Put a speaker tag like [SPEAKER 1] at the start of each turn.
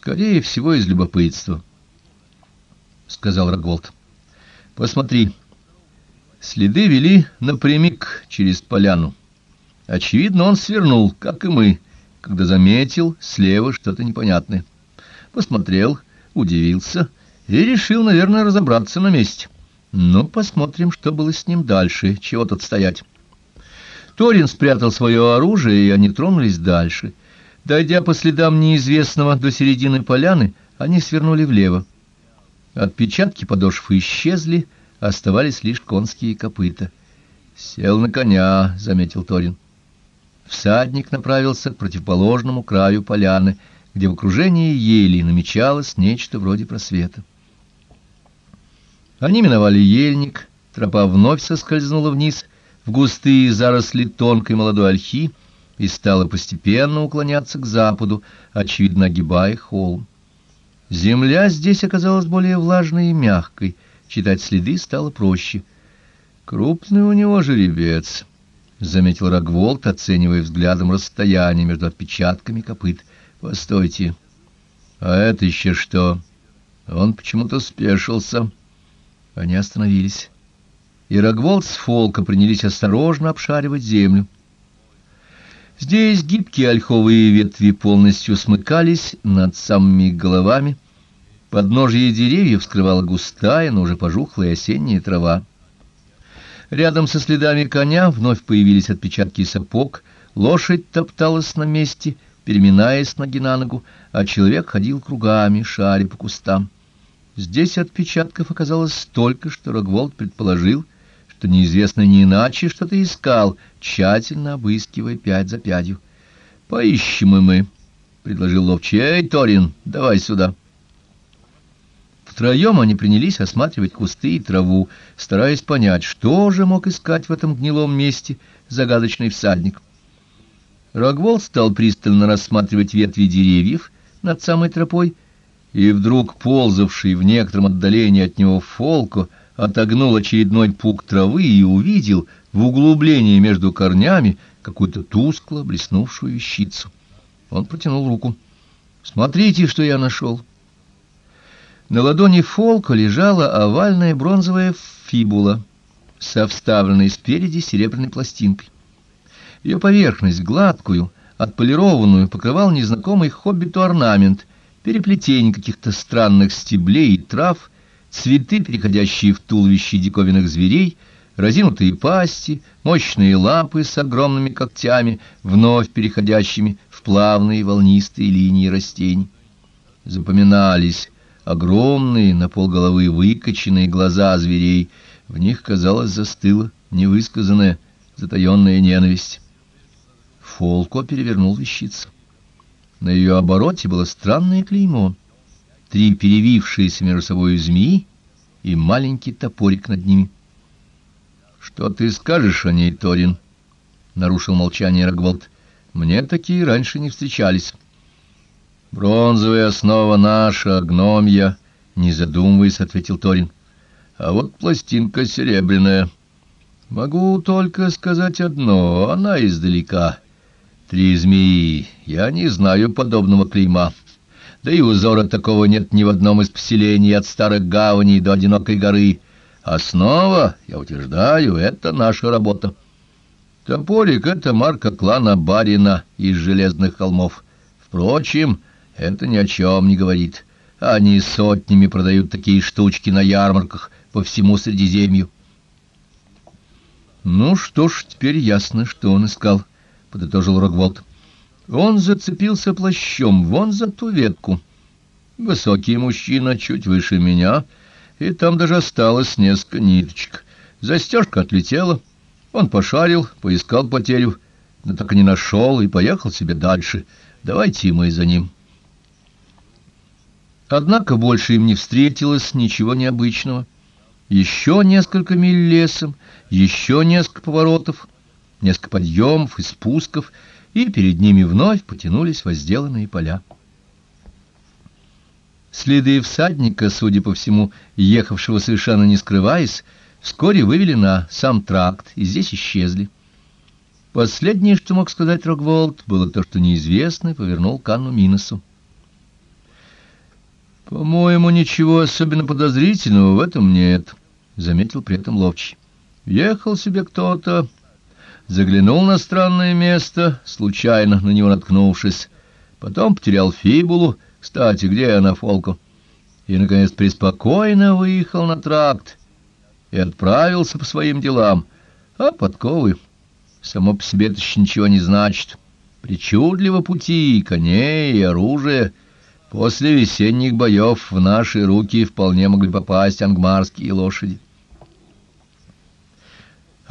[SPEAKER 1] Скорее всего, из любопытства, — сказал Рогволд. — Посмотри. Следы вели напрямик через поляну. Очевидно, он свернул, как и мы, когда заметил слева что-то непонятное. Посмотрел, удивился и решил, наверное, разобраться на месте. Ну, посмотрим, что было с ним дальше, чего тут стоять. Торин спрятал свое оружие, и они тронулись дальше. Дойдя по следам неизвестного до середины поляны, они свернули влево. Отпечатки подошв исчезли, оставались лишь конские копыта. «Сел на коня», — заметил Торин. Всадник направился к противоположному краю поляны, где в окружении ели намечалось нечто вроде просвета. Они миновали ельник, тропа вновь соскользнула вниз в густые заросли тонкой молодой ольхи и стала постепенно уклоняться к западу, очевидно огибая холм. Земля здесь оказалась более влажной и мягкой, читать следы стало проще. Крупный у него жеребец, — заметил Рогволд, оценивая взглядом расстояние между отпечатками копыт. — Постойте. А это еще что? Он почему-то спешился. Они остановились. И Рогволд с Фолка принялись осторожно обшаривать землю. Здесь гибкие ольховые ветви полностью смыкались над самыми головами. Подножье деревьев скрывала густая, но уже пожухлая осенняя трава. Рядом со следами коня вновь появились отпечатки сапог, лошадь топталась на месте, переминаясь ноги на ногу, а человек ходил кругами, шаря по кустам. Здесь отпечатков оказалось столько, что Рогволд предположил, что неизвестно не иначе что-то искал, тщательно обыскивая пять за пятью. «Поищем и мы», — предложил ловчий. «Эй, Торин, давай сюда». Втроем они принялись осматривать кусты и траву, стараясь понять, что же мог искать в этом гнилом месте загадочный всадник. Рогволд стал пристально рассматривать ветви деревьев над самой тропой, и вдруг ползавший в некотором отдалении от него фолко отогнул очередной пук травы и увидел в углублении между корнями какую-то тускло блеснувшую вещицу. Он протянул руку. «Смотрите, что я нашел!» На ладони Фолка лежала овальная бронзовая фибула со вставленной спереди серебряной пластинкой. Ее поверхность, гладкую, отполированную, покрывал незнакомый хоббиту орнамент, переплетение каких-то странных стеблей и трав, цветы, переходящие в туловище диковинных зверей, разинутые пасти, мощные лапы с огромными когтями, вновь переходящими в плавные волнистые линии растений. Запоминались огромные, на полголовы выкоченные глаза зверей. В них, казалось, застыла невысказанная, затаенная ненависть. Фолко перевернул вещицу. На ее обороте было странное клеймо. Три перевившиеся между собой змеи и маленький топорик над ними. — Что ты скажешь о ней, Торин? — нарушил молчание Рогволд. — Мне такие раньше не встречались. Бронзовая основа наша, гномья, не задумываясь, ответил Торин. А вот пластинка серебряная. Могу только сказать одно, она издалека. Три змеи, я не знаю подобного клейма. Да и узора такого нет ни в одном из поселений от старых гаваней до одинокой горы. Основа, я утверждаю, это наша работа. Топорик — это марка клана Барина из Железных холмов. Впрочем, это ни о чем не говорит. Они сотнями продают такие штучки на ярмарках по всему Средиземью. Ну что ж, теперь ясно, что он искал, — подытожил Рогволд. Он зацепился плащом вон за ту ветку. Высокий мужчина, чуть выше меня, и там даже осталось несколько ниточек. Застежка отлетела. Он пошарил, поискал потерю, но так и не нашел и поехал себе дальше. Давайте мы за ним. Однако больше им не встретилось ничего необычного. Еще несколько миль лесом, еще несколько поворотов, несколько подъемов и спусков, и перед ними вновь потянулись возделанные поля. Следы всадника, судя по всему, ехавшего совершенно не скрываясь, вскоре вывели на сам тракт и здесь исчезли. Последнее, что мог сказать Рогволд, было то, что неизвестный повернул к Анну Миносу. По-моему, ничего особенно подозрительного в этом нет, заметил при этом ловчий. Ехал себе кто-то, заглянул на странное место, случайно на него наткнувшись, потом потерял фибулу, кстати, где она, Фолко? И, наконец, преспокойно выехал на тракт и отправился по своим делам. А подковы само по себе это еще ничего не значит. Причудливо пути, коней и оружие. После весенних боев в наши руки вполне могли попасть ангмарские лошади.